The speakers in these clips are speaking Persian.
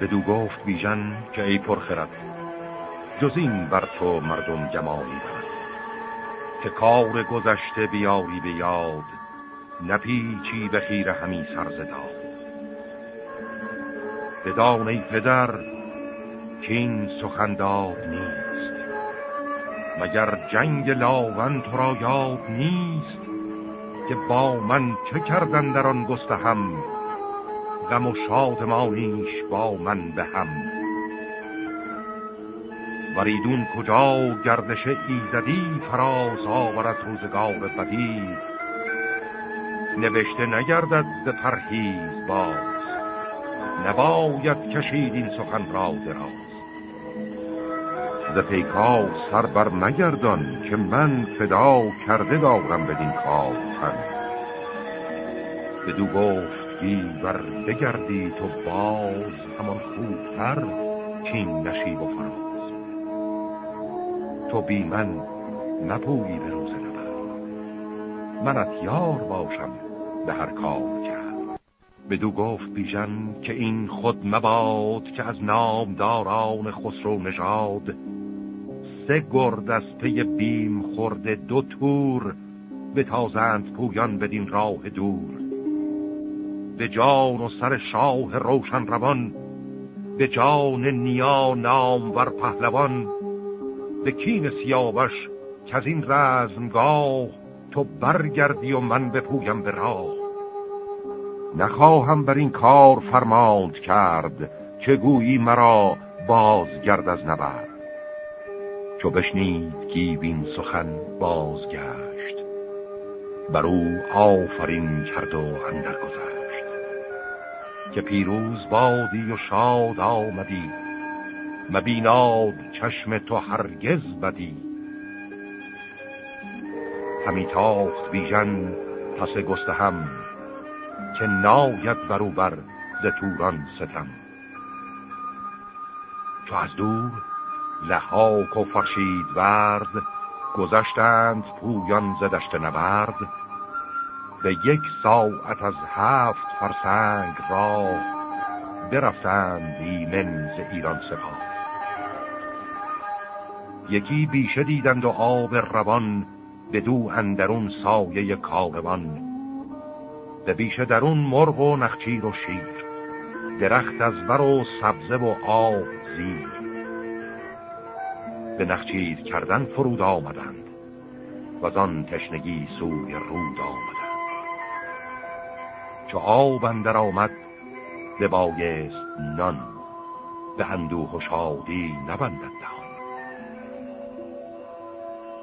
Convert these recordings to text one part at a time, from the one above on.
بدو گفت بیژن که ای پرخرد جز این بر تو مردم جمالی برد که کار گذشته بیاری به یاد نپیچی به خیر همی سرزداد بدان ای پدر که این سخنداد نیست مگر جنگ لاون تو را یاد نیست که با من چه کردن در آن گسته هم غم و شادمانیش با من به هم. وریدون کجا گردش ایزدی فراز آورد روزگار بدی نوشته نگردد به پرهیز باز. نباید کشید این سخن را دراز. ز سر بر مگردان که من فدا کرده دارم بدین کار تن. بدو گفت بر بگردی تو باز همان خوبتر چین نشیب و فراز. تو بی من نپویی به روز نبر منت یار باشم به هر کار کرد. بدو گفت بیژن که این خود مباد که از نامداران خسرو نژاد. سه گرد از پی بیم خورده دو تور به تازند پویان بدین راه دور. به جان و سر شاه روشن روان به جان نیا نام ور پهلوان به کین سیاوش که از این رزمگاه تو برگردی و من بپویم به راه. نخواهم بر این کار فرماند کرد که گویی مرا بازگرد از نبرد. چو بشنید گیوین سخن بازگشت بر او آفرین کرد و اندر گذشت. که پیروز بادی و شاد آمدی. مبیناد چشم تو هرگز بدی. همی تاخت بیژن پس گسته هم که ناید برو بر ز توران ستم. چو از دور لحاک و فرشید ورد گذشتند پویان زدشت نبرد. به یک ساعت از هفت فرسنگ راه برفتند ایمن ز ایران سپاه. یکی بیشه دیدند و آب روان به دو اندرون سایه کاروان. به بیشه درون مرغ و نخچیر و شیر درخت از بر و سبزه و آب زیر. به نخچیر کردن فرود آمدند و آن تشنگی سوی رود آمدند چو آب اندر آمد ببایست نان. به اندوه و شادی نبندد دهان.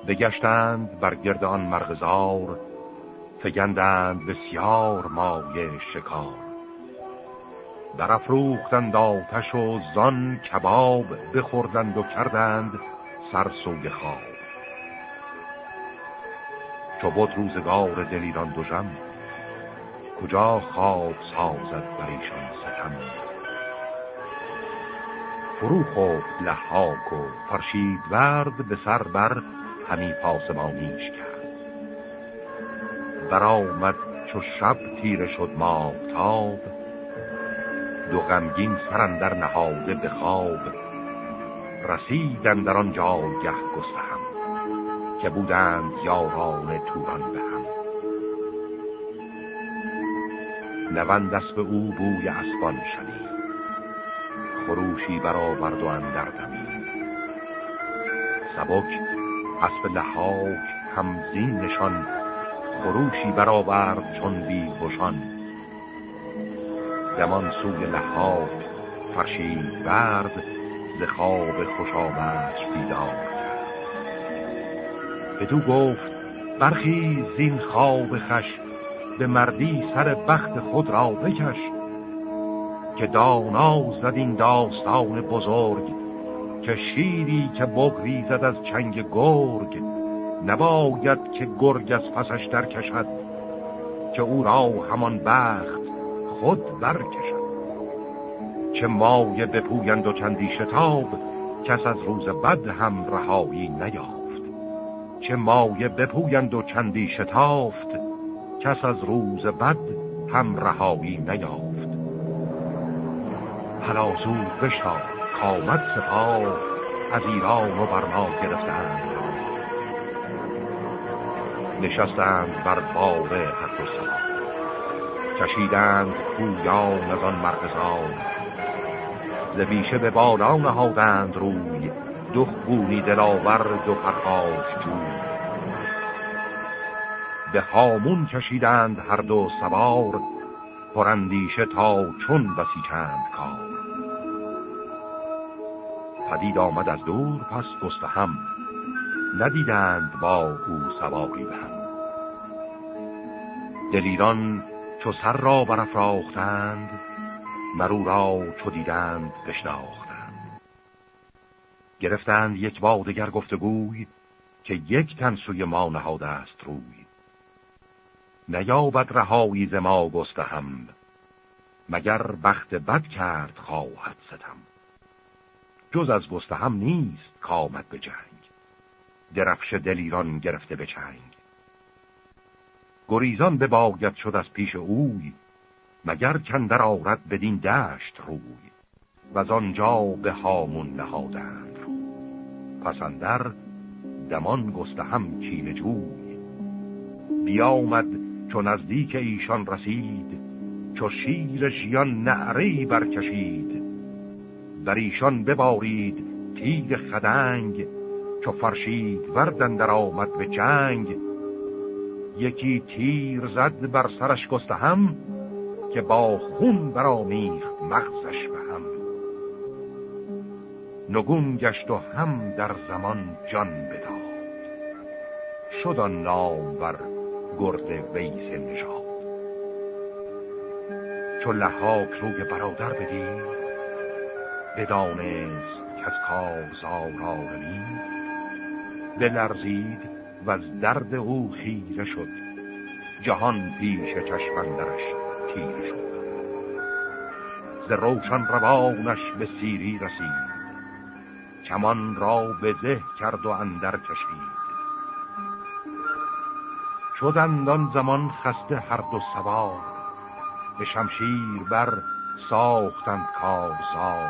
بگشتند بر گرد آن مرغزار فگندند بسیار مایه شکار. در افروختند آتش و زان کباب بخوردند و کردند سر سوی خواب. چو بود روزگار دلیران جم کجا خواب سازد بر ایشان ستم؟ فرو خوب لحاک و فرشید ورد به سر بر همی پاسمانیش کرد. برآمد چو شب تیره شد ماهتاب دو غمگین سرندر نهاده به خواب. رسیدن در آن جایگه گستهم که بودند یاران توران به هم. نوند به او بوی اسبان شدید خروشی برآورد و اندر دمید. سبک اسب لحاک همزین نشان خروشی برآورد چون بی بشان. دمان سوی لحاک فرشید برد ز خواب خوش آمدش بیدار بدو گفت برخی زین خواب خش به مردی سر بخت خود را بکش که دانا زد این داستان بزرگ که شیری که بگریزد از چنگ گرگ نباید که گرگ از پسش در کشد که او را همان بخت خود برکشد چه مایه بپویند و چندی شتاب کس از روز بد هم رهایی نیافت چه مایه بپویند و چندی شتافت کس از روز بد هم رهایی نیافت. پلاسو بشتا کامد سپاه از ایران و برما گرفتند. نشستند بر بار حق و سلام کشیدند پویان از آن مرغزان. ز به بالا نهادند روی. دو خونی دلاور دو پرخاش جوی. به هامون کشیدند هر دو سوار پرندیشه تا چون بسی چند کار. پدید آمد از دور پس هم ندیدند با او سواری به هم. دلیران چو سر را برافراختند مرو را چو دیدند بشناختند. گرفتند یک بادگر گفتگوی که یک تن سوی ما نهاده است روی. نیابد رهایی ز ما هم مگر بخت بد کرد خواهد ستم. جز از هم نیست کامد به جنگ درفش دلیران گرفته به چنگ. گریزان به باید شد از پیش اوی مگر کندر آرد بدین دشت روی. و از آنجا به هامون نهادند رو پسندر دمان گسته هم کین جوی. بیامد چون نزدیک ایشان رسید چو شیر ژیان نعری برکشید. بر ایشان ببارید تیر خدنگ چو فرشید وردن در آمد به جنگ. یکی تیر زد بر سرش گسته هم که با خون برامیخت مغزش به هم. نگون گشت و هم در زمان جان بداد. شد آن نام بر گرد ویس نژاد. چو لحاک روی برادر بدید بدانست که از کار زارانمی بلرزید و از درد او خیره شد جهان پیش چشمندرش تیره شد. ز روشن روانش به سیری رسید کمان را به زه کرد و اندر کشید. شدند آن زمان خسته هر دو سوار. به شمشیر بر ساختند کارزار.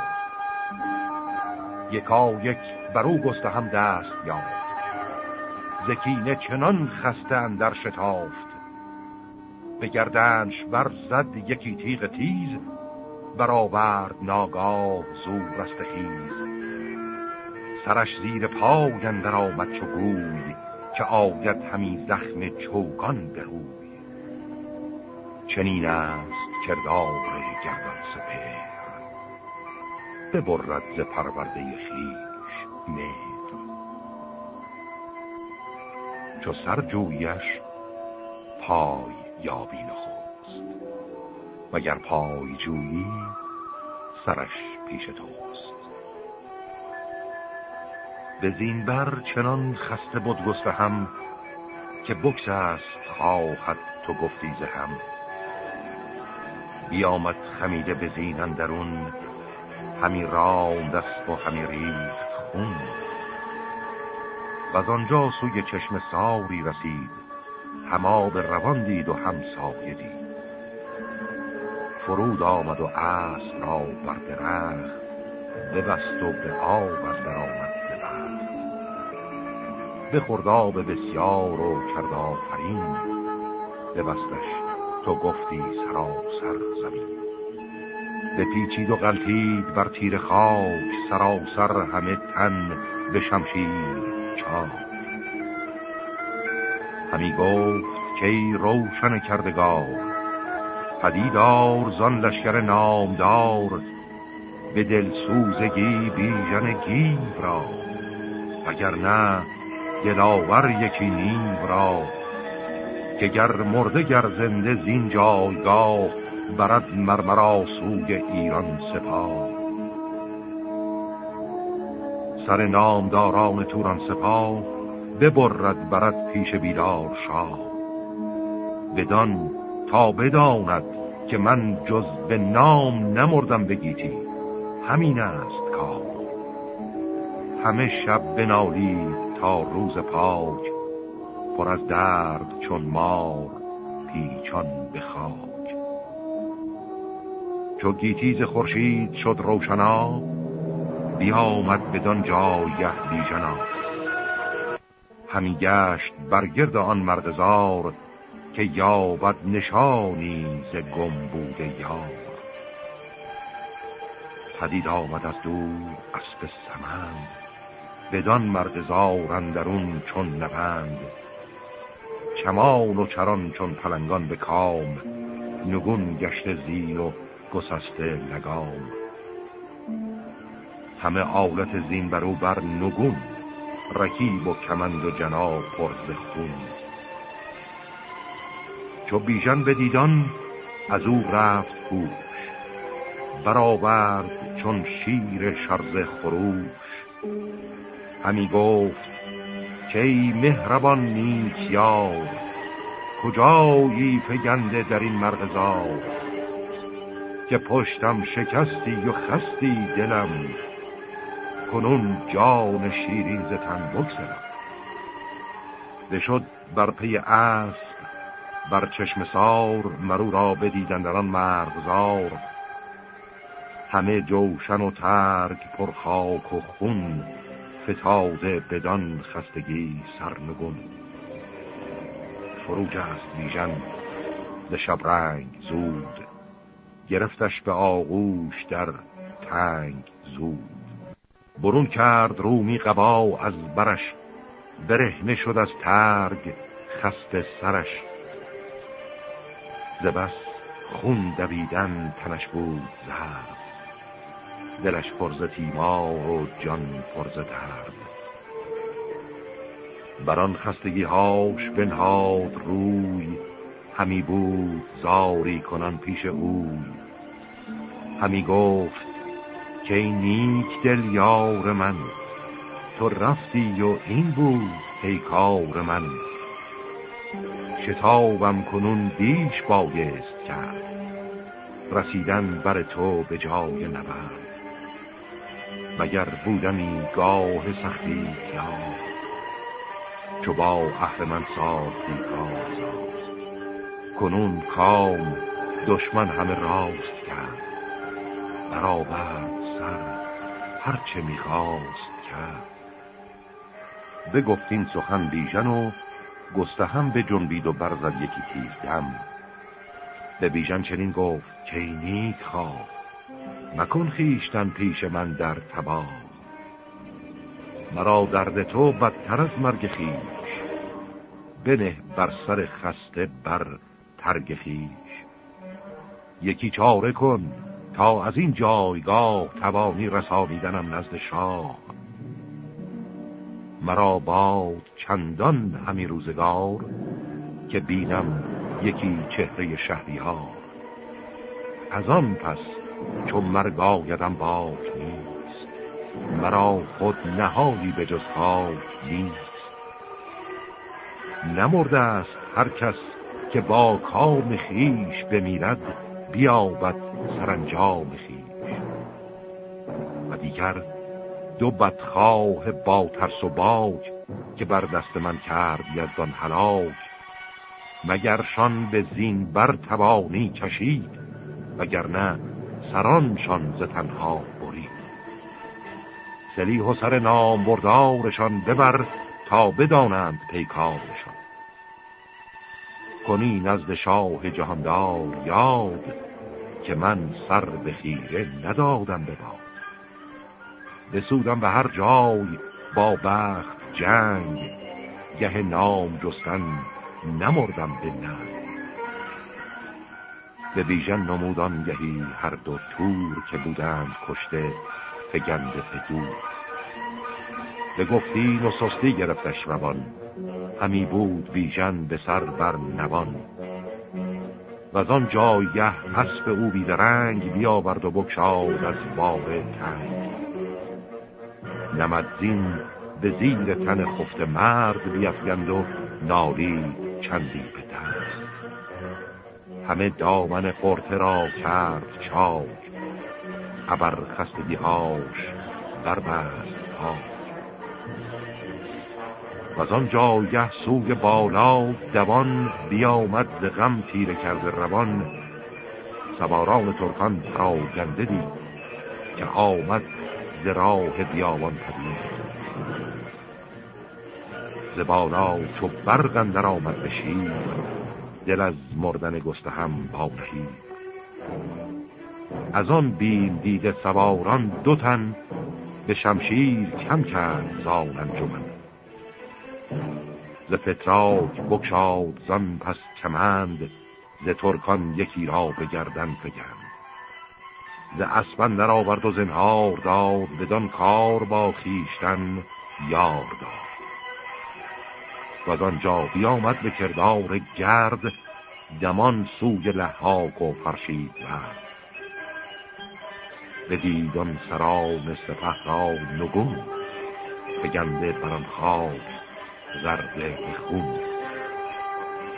یکا یک برو گسته هم دست یافت. زکینه چنان خسته اندر شتافت. به گردنش بر زد یکی تیغ تیز برآورد ناگاه زور رست خیز سرش زیر پای اندر آمد چو گوی که آید همی زخم چوگان به روی. چنین است کردار گردان سپر ببرد ز پرورده خیش مهر. چو سر جویش پای یابی نخوست وگر پای جویی سرش پیش توست. به زین بر چنان خسته بود گسته هم که بکس است خواهد تو گفتی هم. بیامد خمیده به زین اندرون همی رام دست و همی ریخت خون. و از آنجا سوی چشم ساری رسید هما به روان دید و هم سایه دید. فرود آمد و اسب را بر درخت ببست و به آب از در به بخورد آب بسیار و کرد آفرین ببستش تو گفتی سراسر زمین. پیچید و غلطید بر تیر خاک سراسر همه تن به شمشیر همی گفت که روشن کردگار پدیدار زان لشکر نامدار به دل سوزگی بیژن گیو را. اگر نه دلاور یکی نیم را که گر مرده گر زنده زین جایگاه برد مرمرا سوی ایران سپاه. سر نامداران توران سپاه ببرد برد پیش بیدار شاه. بدان تا بداند که من جز به نام نمردم بگیتی همین است کار. همه شب بنالی تا روز پاک پر از درد چون مار پیچان به خاک. چو گیتیز خورشید شد روشنا بیامد بدان جایه بیژنا همی گشت برگرد آن مردزار که یابد نشانی ز گم بوده یار. پدید آمد از دور اسب سمند بدان مردزار اندرون چون نبند. چمان و چران چون پلنگان به کام نگون گشت زین و گسسته لگام. همه آلت زین برو بر نگون رکیب و کمند و جناب پرز خون. چو بیژن بدیدان از او رفت پوش برآورد چون شیر شرز خروش. همی گفت که ای مهربان نیک یار کجایی فگنده در این مرغزار که پشتم شکستی و خستی دلم کنون جان شیرین ز تن بگذرم. بشد بر پی اسب بر چشم سار مرو را بدیدن در آن مرغزار همه جوشن و ترک پر خاک و خون فتاده بدان خستگی سرنگون. فروج است بیژن ز شبرنگ زود. گرفتش به آغوش در تنگ زود. برون کرد رومی قبا از برش برهنه شد از ترگ خست سرش. زبس خون دویدن تنش بود زرد دلش پرز تیمار و جان پرز درد. بران خستگی هاش بنهاد روی همی بود زاری کنان پیش اوی. همی گفت که این نیک دل یار من تو رفتی و این بود پیکار من. شتابم کنون بیش بایست کرد رسیدن بر تو به جای نبرد. مگر بودمی گاه سختی یا چو با اهل من ساختی کار کنون کام دشمن همه راست کرد برآورد سر هرچه می‌خواست کرد. بگفتین سخن بیژن و گسته هم به جنبید و برزد یکی تیز دم. به بیژن چنین گفت که نیک خواه مکن خیشتن پیش من در تباه. مرا درد تو بدتر از مرگ خیش بنه بر سر خسته بر ترگ خیش یکی چاره کن تا از این جایگاه توانی رسانیدنم نزد شاه. مرا باد چندان همی روزگار که بینم یکی چهره ها از آن پس چون مرگ آیدم باک نیست. مرا خود نهایی به جز خاک نیست. نمرده است هر کس که با کام خیش بمیرد بیابد سرانجام خیش و دیگر دو بدخواه با ترس و باک که بر دست من کرد یزدان هلاک. مگرشان به زین بر توانی کشید وگرنه سرانشان ز تنها برید. سلیح و سر نام بردارشان ببر تا بدانند پیکارشان. کنی نزد شاه جهاندار یاد که من سر به خیره ندادم به باد. بسودم به هر جای با بخت جنگ گه نام جستن نمردم به ننگ. به بیژن نمودان گهی هر دو تور که بودند کشته فگنده فدور به گفتین و سستی گرفتش روان همی بود بیژن به سر بر نوان. و از آن جایگه حسب او بیدرنگ بیاورد و بکشاد از باب تنگ. نمدزین به زیر تن خفت مرد بیفگند و نالی چندی به همه دامن قرته را کرد چاک. ابر خستگیهاش بربست پاک. و از آن جایه سوی بالا دوان بیامد ز غم تیره کرده روان. سواران ترکان پراگنده دید که آمد ز راه بیابان پدید ز بالا چو برقن در آمد بشید دل از مردن گسته هم پاپهید از آن بیم دیده سواران دو تن به شمشیر کم کرد زان انجمن. ز فتراک بکشاد زان پس کمند ز ترکان یکی را به گردن فگند. ز اسبن در آورد و زنهار داد بدان کار با خیشتن یار داد. و آنجا بیامد به کردار گرد دمان سوی لحاق و فرشید برد به دیدان سران سپه را نگون بگنده بران خاک زرده خون.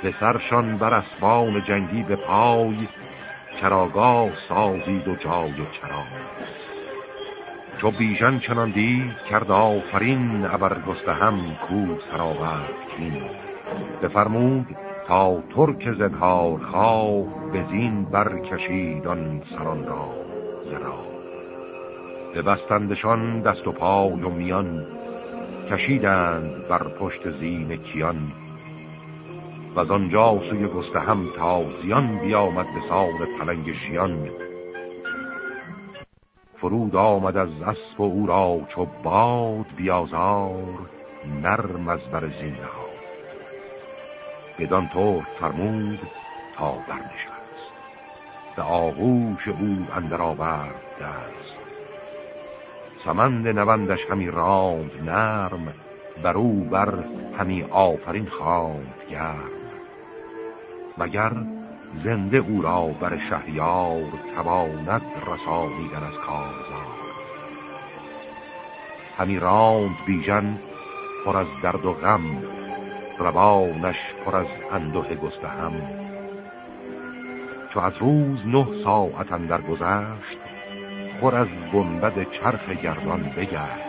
به سرشان بر اسبان جنگی به پای چراگاه سازید و جای چرا چو بیژن چنان دید کرد آفرین ابر هم کو سراورد کین. بفرمود تا ترک زنهار خواه به زین برکشید آن سران را زرا. بستندشان دست و پای و میان کشیدند بر پشت زین کیان. و از آنجا سوی گسته هم تازیان بیامد به سال پلنگ شیان. فرود آمد از اسب و او را چو باد بیازار نرم از بر زین ها بدان طور فرمود تا برنشست به آغوش او اندر آورد دست. سمند نوندش همی راند نرم بر او بر همی آفرین خواند گرم. مگر زنده او را بر شهریار تواند رسانیدن از کارزار. همی راند بیژن پر از درد و غم روانش پر از اندوه گسته هم چو از روز نه ساعت اندر گذشت خور از گنبد چرخ گردان بگشت.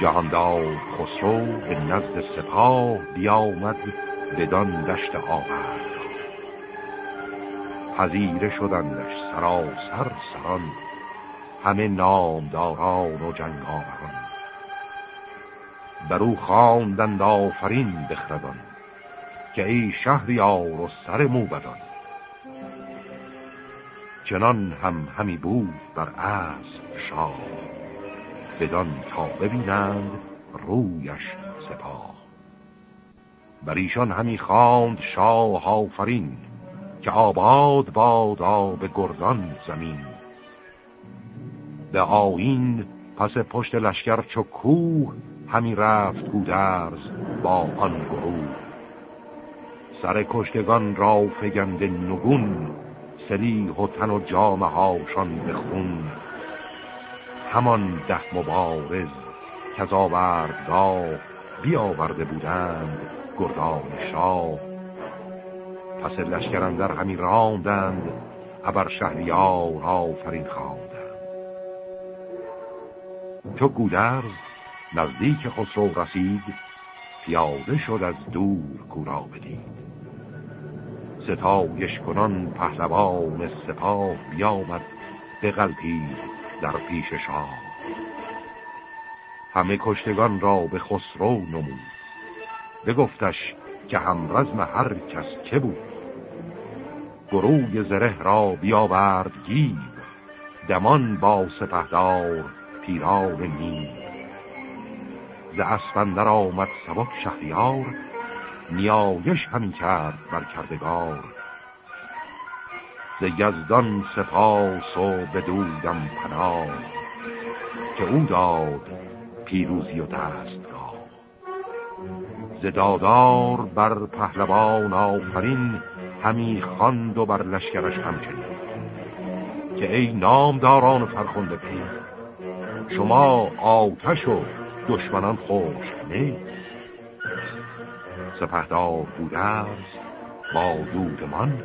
جهاندار خسرو به نزد سپاه بیامد بدان دشت آورد. پذیره شدندش سراسر سران. همه نامداران و جنگاوران. بر او خواندند آفرین بخردان که ای شهریار و سر موبدان. چنان هم همی بود بر اسب شاه بدان تا ببینند رویش سپاه. بر ایشان همی خواند شاه آفرین که آباد بادا به گردان زمین. به آین پس پشت لشکر چو کوه همی رفت گودرز با آن گروه. سر کشتگان را فگند نگون سلیح و تن و جامه هاشان به خون. همان ده مبارز که بیاورده بودند گردان شاه. پس لشکران در همی راندند ابر شهریار آفرین خواندند. چو گودرز نزدیک خسرو رسید پیاده شد از دور گورا بدید. ستایش کنان پهلوان سپاه بیامد به قلپید در پیش شاه. همه کشتگان را به خسرو نمود. بگفتش که هم رزم هر کس که بود. گروه زره را بیاورد گیر دمان با سپهدار پیران نیم ز اسفندر آمد سبک شهریار نیایش همی کرد بر کردگار. ز یزدان سپاس و بدودم پناه که او داد پیروزی و دستگاه دادار بر پهلوان آفرین همی خواند و بر لشکرش همچنین. که ای نامداران فرخنده پی شما آتش و دشمنان خوش نیست. سپهدار بودست با دودمان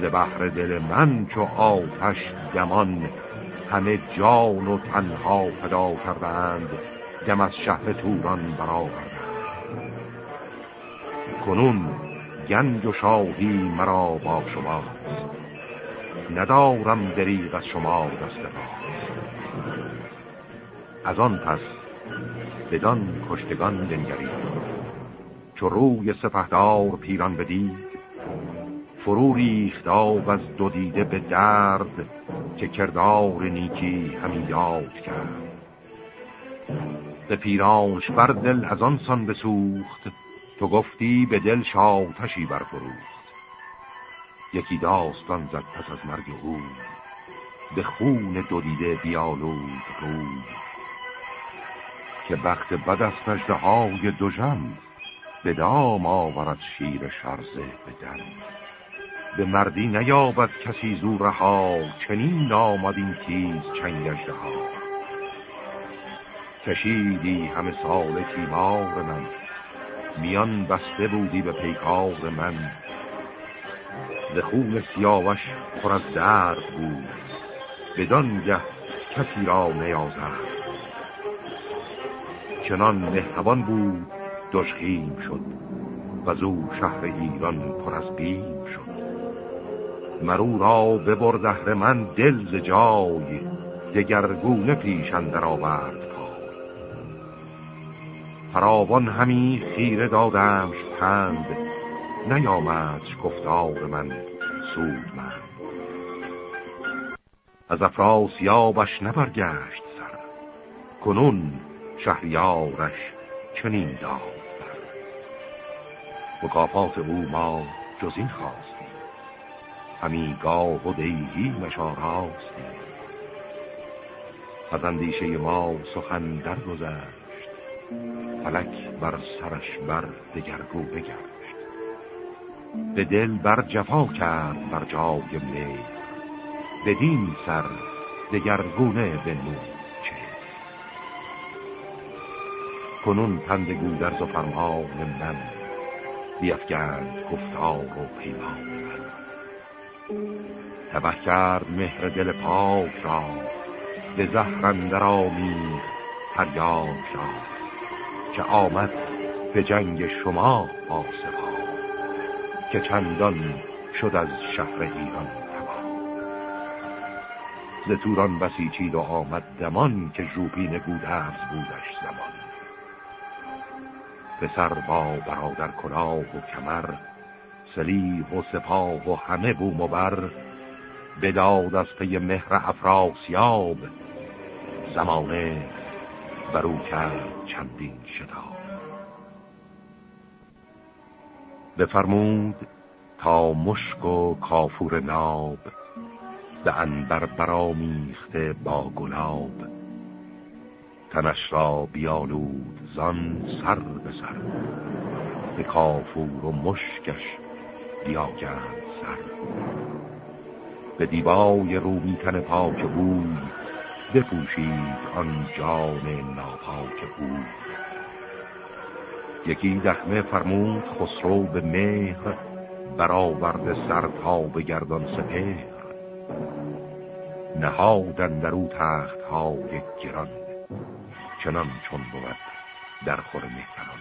ز بحر دل من چو آتش دمان همه جان و تنها فدا کردند دم از شهر توران برآوردند کنون گنج و شاهی مرا با شماست. ندارم دریغ از شما دست از آن پس بدان کشتگان دنگرید چو روی سپهدار پیران بدید فرو ریخت آب از دو دیده به درد که کردار نیکی همی یاد کرد. به پیرانش بر دل از آن سان بسوخت تو گفتی به دل شاوتشی برفروخت. یکی داستان زد پس از مرگ او. به خون دو دیده بیالود روی. که بخت بد از پشته های دو به دام آورد شیر شرزه به به مردی نیابد کسی زور ها چنین آمد این تیز چنگشته ها کشیدی همه سال تیمار من میان بسته بودی به پیکار من. به خون سیاوش پر از درد بود. بدان گه کسی را نیازد چنان مهربان بود دشخیم شد. و زو شهر ایران پر از بیم شد. مرو را ببر من دل ز جای دگرگونه پیش اندر آورد. فراوان همی خیره دادمش پند. نیامدش گفتار من سود من از افراسیابش نبرگشت سر. کنون شهریارش چنین داد بر مکافات او ما جز این خواستیم. همی گاه و دیهی مشا راستیم از اندیشه ما سخن در فلک بر سرش بر دگرگو بگشت. به دل بر جفا کرد بر جای می بدین سر دگرگونه به نور کنون پند گودرز و فرمان من بیفگرد گفتار و پیمان من. تبه کرد مهر دل پاک را به زهرندر آمید فریاد را. که آمد به جنگ شما آسفا که چندان شد از شهر ایران تمام. ز توران بسیچید و آمد دمان که ژوپین گودرز بودش زمان. پسر با برادر کلاه و کمر سلیح و سپاه و همه بوم و بر بداد از پی مهر افراسیاب زمانه برو کرد چندین شتاب. بفرمود تا مشک و کافور ناب به انبر برامیخته با گلاب. تنش را بیالود زان سر به سر به کافور و مشکش بیاگند سر. به دیبای رومی تن پاک بود بپوشید آن جان ناپاک بود یکی دخمه فرمود خسرو به مهر برآورد سر تا به گردان سپهر. نهادن در او تخت های گران چنان چون بود در خور مهتران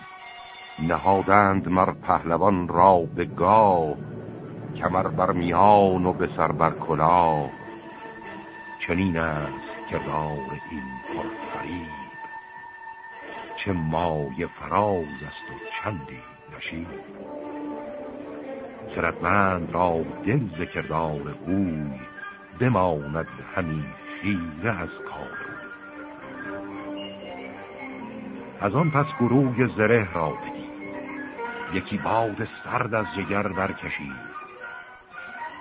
نهادند مر پهلوان را به گاه کمر بر میان و به سر بر کلاه. چنین است کردار این پرفریب چه مای فراز است و چندی نشید خردمند را دل ذکردار اوی بماند همین خیره از کار. از آن پس گروه زره را بدید یکی باد سرد از جگر برکشید.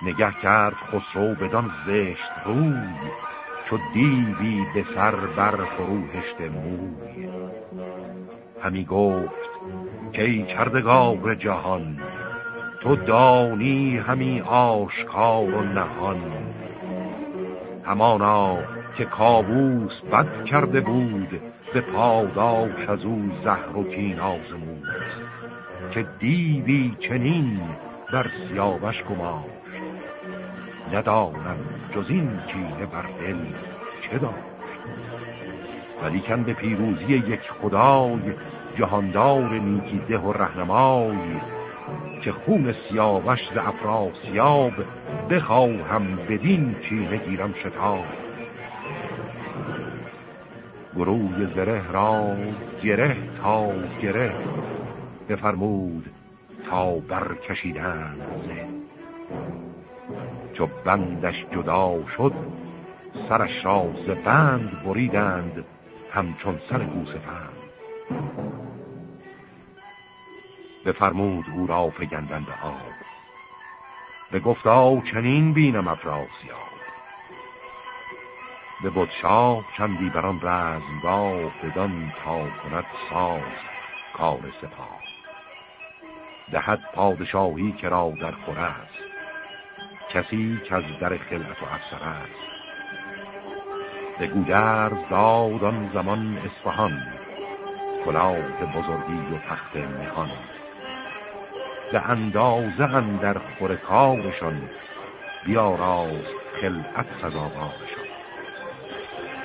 نگه کرد خسرو بدان زشت روی چو دیوی به سر بر فروهشت موی. همی گفت که ای کردگار جهان تو دانی همی آشکار و نهان. همانا که کابوس بد کرده بود به پاداش از او زهر و کین آزمود. که دیوی چنین بر سیاوش گماشت ندانم جز این کینه بر دل چه داشت. ولیکن به پیروزی یک خدای جهاندار نیکیده و رهنمای که خون سیاوش ز افراسیاب بخواهم بدین چینه گیرم شتاب. گروه زره را گره تا گره بفرمود تا برکشیدن چو بندش جدا شد سرش را ز بند بریدند همچون سر گوسفند بفرمود او را فگندن به آب به گفتا چنین بینم افراسیاب. به بود شاه چندی بران رزمگاه بدان تا کند ساز کار سپاه. دهد پادشاهی که را در خوره است. کسی که از در خلعت و افسر است. به گودرز داد آن زمان اصفهان کلاه بزرگی و تخت مهان به اندازه در خور کارشان بیاراز خلعت سزاوارشان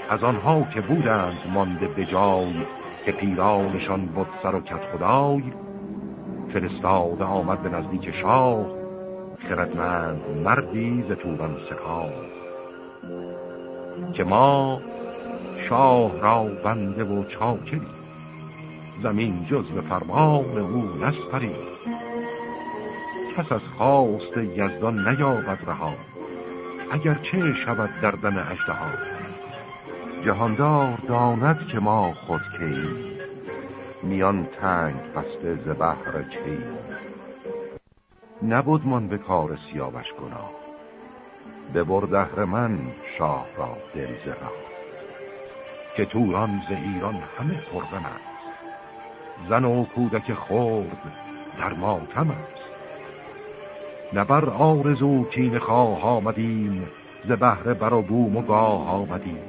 از آنها که بودند مانده به جای که پیرانشان بود سر و کت خدای فرستاده آمد به نزدیک شاه خردمند مردی ز توران سپاه که ما شاه را بنده و چاکری زمین جز به فرمان او نسپریم. کس از خواست یزدان نیابد رها اگر چه شود در دم جهاندار داند که ما خود کی میان تنگ بسته ز بحر چی نبود من به کار سیاوش گناه. به بردهر من شاه را دل زرا که توران ز ایران همه پرزن است. زن و کودک خورد در ماتم است. نبر آرزو کین خواه آمدیم ز بهر بر و بوم و گاه آمدیم.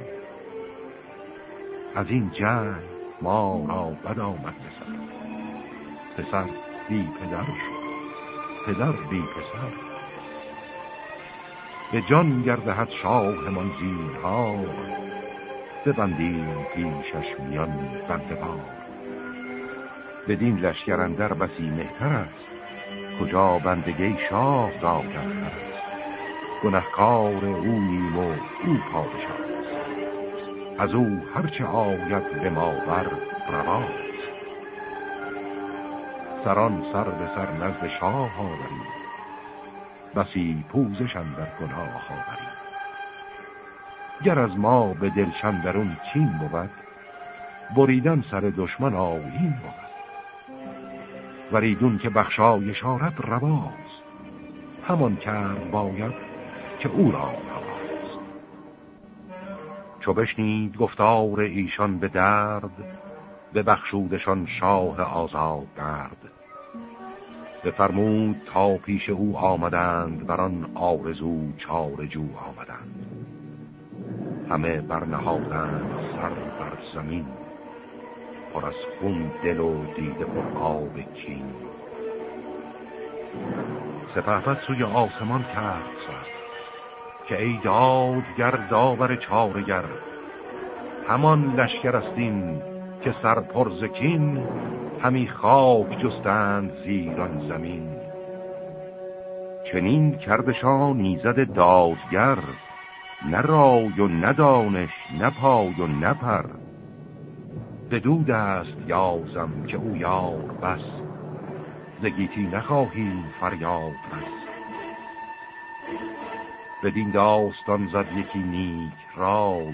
از این جنگ ما را بد آمد پسر پسر بی پدر شد. پدر بی پسر. به جان گردهد شاه من ها ببندیم پیشش میان بندگار بدین لشکرندر بسی مهتر است. کجا بندگی شاه را کرده است. گنهکار اویم و او پادشاه از او هرچه آید به بر رواست سران سر به سر نزد شاه آوریم بسی پوزشن در گناه آوریم گر از ما به دلشن درون چین بود بریدن سر دشمن آوین بود. وریدون که بخشای شارت رواست همان کرد باید که او را رواست چو بشنید گفتار ایشان به درد به بخشودشان شاه آزاد درد. بفرمود تا پیش او آمدند بران آرزو چارجو آمدند. همه برنهادند سر بر زمین پر از خون دل و دیده پر آب کین. سپهبد سوی آسمان کرد سر که ای دادگر داور چارگر همان لشکر استین که سرپرز کین همی خاک جستند زیران زمین. چنین کردشان نیزد دادگر نه رای و ندانش نه پای و نپر بدود است یازم که او یار بس زگیتی نخواهیم فریاد بس. بدین داستان زد یکی نیک رای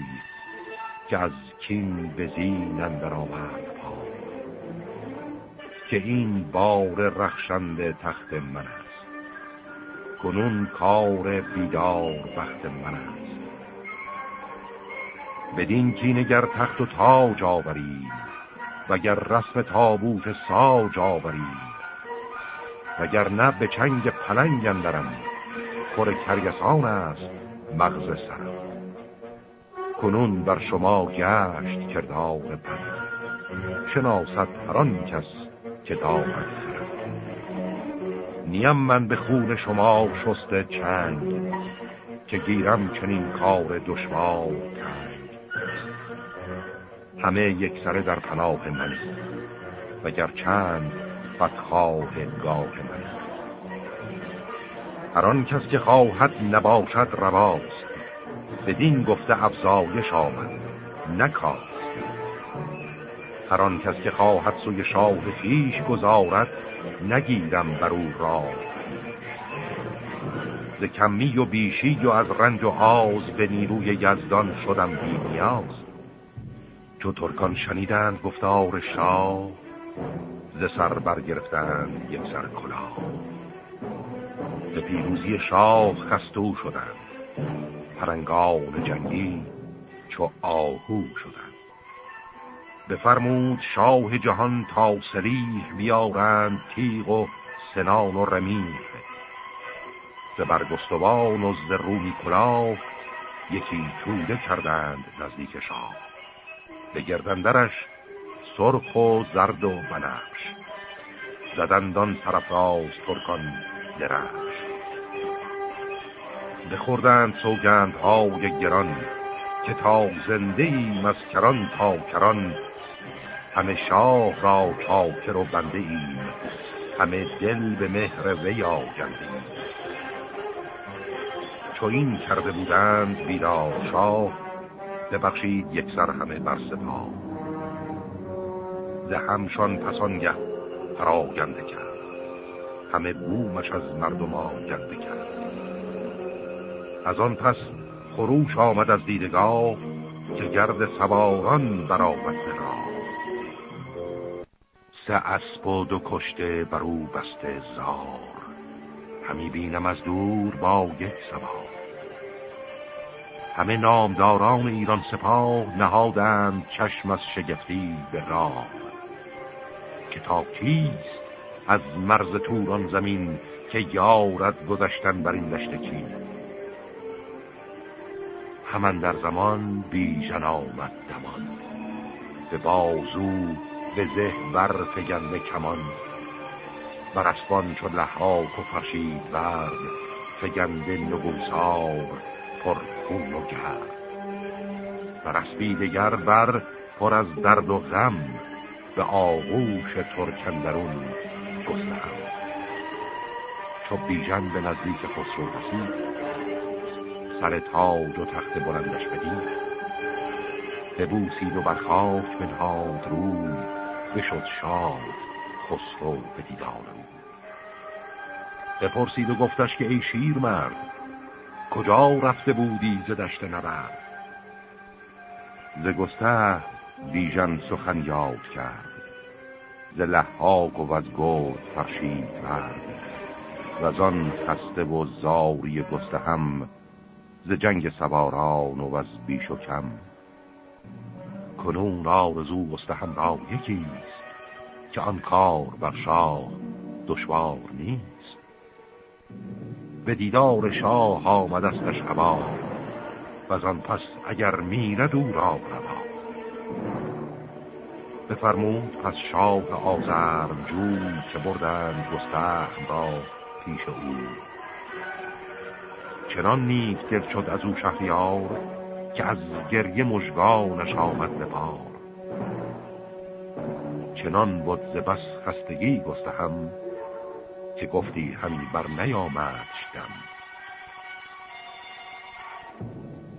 که از کین به زین اندر آورد پای. که این بار رخشنده تخت من است. کنون کار بیدار بخت من است. بدین کینگر تخت و تاج آوریم وگر رسم تابوت ساج آوریم وگر نه به چنگ پلنگ اندرم خور کرگسان است مغز سرم. کنون بر شما گشت کردار بد شناست هران کس که دارد سرم نیم من به خون شما شست چنگ که گیرم چنین کار دشوار همه یک سره در پناه منی وگر چند بدخواه گاه منی هر آن کس که خواهد نباشد رواست بدین گفته افزایش آمد نکاست هر آن کس که خواهد سوی شاه خیش گذارد نگیرم بر او را ز کمی و بیشی و از رنج و آز به نیروی یزدان شدم بی نیاز. چو ترکان شنیدند گفتار شاه ز سر برگرفتند یک سر کلا ز پیروزی شاه خستو شدند. پرنگان جنگی چو آهو شدند. بفرمود شاه جهان تا سریح بیارند تیغ و سنان و رمیح. ز برگستوان و ز کلاه یکی توده کردند نزدیک شاه. به گردندرش سرخ و زرد و بنفش. زدندان سرفراز ترکان درفش بخوردند سوگند های گران که تا زنده ایم از کران تا کران همه شاه را چاکر و بنده ایم همه دل به مهر وی آگنده چو این کرده بودند بیدار شاه ببخشید یک سر همه بر سپاه. ده همشان پسانگه فراگنده کرد همه بومش از مردم آگنده کرد. از آن پس خروش آمد از دیدگاه که گرد سواران برآمد به سه اسب و دو کشته بر او بسته زار. همی بینم از دور با یک سوار. همه نامداران ایران سپاه نهادند چشم از شگفتی به راه. کتاب کیست از مرز توران زمین که یارد گذشتن بر این دشت کی همان در زمان بیژن آمد دمان. به بازو به زه بر فگنده کمان. بر اسبان چون لحاک و فرشید برد فگنده نگوسار پر خون و گرد. بر اسبی دگر بر پر از درد و غم به آغوش ترکندرون گستهم چو بیژن به نزدیک خسرو رسید سر تاج و تخت بلندش بدید ببوسید و برخاک بنهاد روی بشد شاد خسرو به دیدار بپرسید و گفتش که ای شیر مرد کجا رفته بودی ز دشت نبرد؟ ز گسته بیژن سخن یاد کرد ز لحاق و از گرد فرشید مرد و آن خسته و زاری گسته هم ز جنگ سواران و از بیش و کم. کنون آرزو گستهم را یکیست که آن کار بر شاه دشوار نیست. به دیدار شاه آمدستش هوا و آن پس اگر میرد او را روا. بفرمود پس شاه آزرم جوی که بردند گستهم را پیش او. چنان دل شد از او شهریار که از گریه مژگانش آمد به پار چنان بود ز بس خستگی گستهم که گفتی همی بر نیامد شدم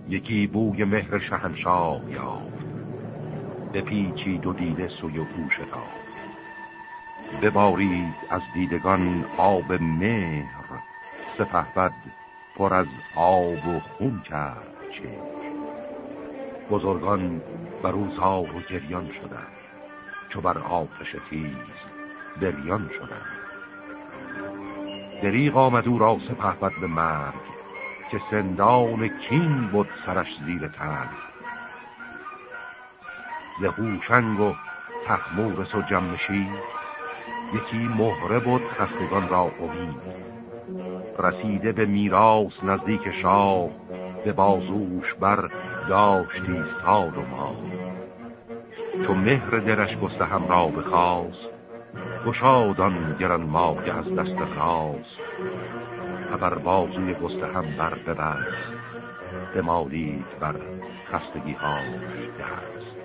یکی بوی مهر شهنشاه یافت پیچی دو دیده سوی او شتافت. ببارید از دیدگان آب مهر سپهبد پر از آب و خون کرد چه بزرگان بر او زار و گریان شدند. چو بر آتش تیز دریان شدند. دریغ آمد او را سپهبد به مرگ که سندان کین بود سرش زیر تنگ زهوشنگ و تخمورس و جمشی یکی مهره بود خستگان را امید. رسیده به میراس نزدیک شاه به بازوش بر داشتی سال و ما چو مهر درش گستهم را بخواست گشادان گران ماگ از دست راست بر بازوی گستهم بر ببست مالید بر خستگی ها دست.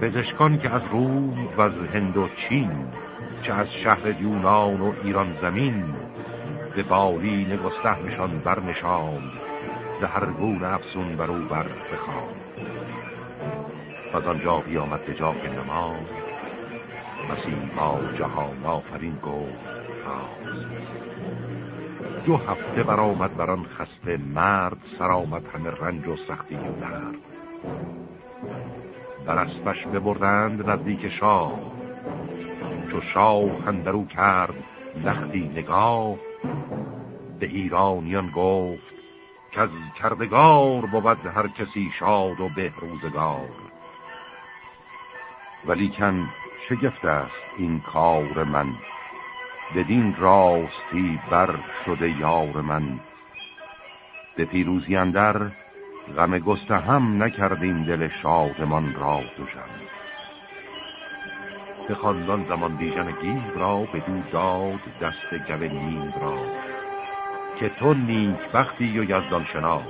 پزشکان که از روم و از هند و چین چه از شهر یونان و ایران زمین به بالی نگستهمشان برنشاند ز هر گونه افسون بر او بر بخواند و آنجا بیامد به جای نماز با جهان آفرین گفت راز دو هفته برآمد بر آن خسته مرد سرآمد همه رنج و سختی و درد. در اسبش ببردند نزدیک شاه. چو شاه اندرو کرد لختی نگاه. به ایرانیان گفت که از کردگار بود هر کسی شاد و به روزگار. ولیکن شگفت است این کار من. بدین راستی بر شده یار من. به پیروزی اندر غم گسته هم نکردیم دل شادمان را دوشم به خاندان زمان دیجن گیب را به دو داد دست گل نیم را. که تو نیک بختی و یزدان شناس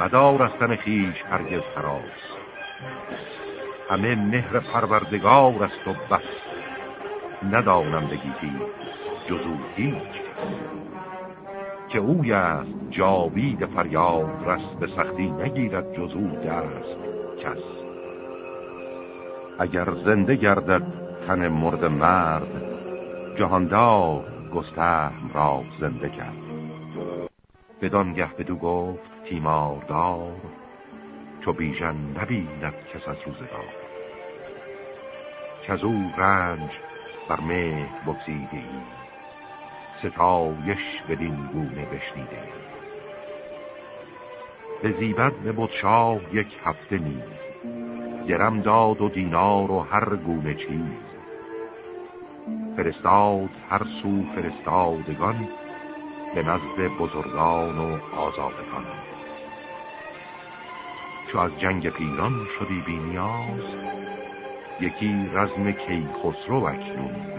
مدار از تن خیش هرگز حراس همه مهر پروردگار است و بس ندانم بگیتی جزو هیچ. که اوی است جاوید فریاد رست به سختی نگیرد جزو دست کس. اگر زنده گردد تن مرد مرد جهاندار گستهم را زنده کرد. بدانگه بدو گفت تیماردار چو بیژن نبیند کس از روزگار. او رنج بر مه بگزیده ای ستایش بدین گونه بشنیده به زیبت به شاه یک هفته نیز درم داد و دینار و هر گونه چیز. فرستاد هر سو فرستادگان به نزد بزرگان و آزادگان. چو از جنگ پیران شدی بی نیاز یکی رزم کی خسرو اکنون.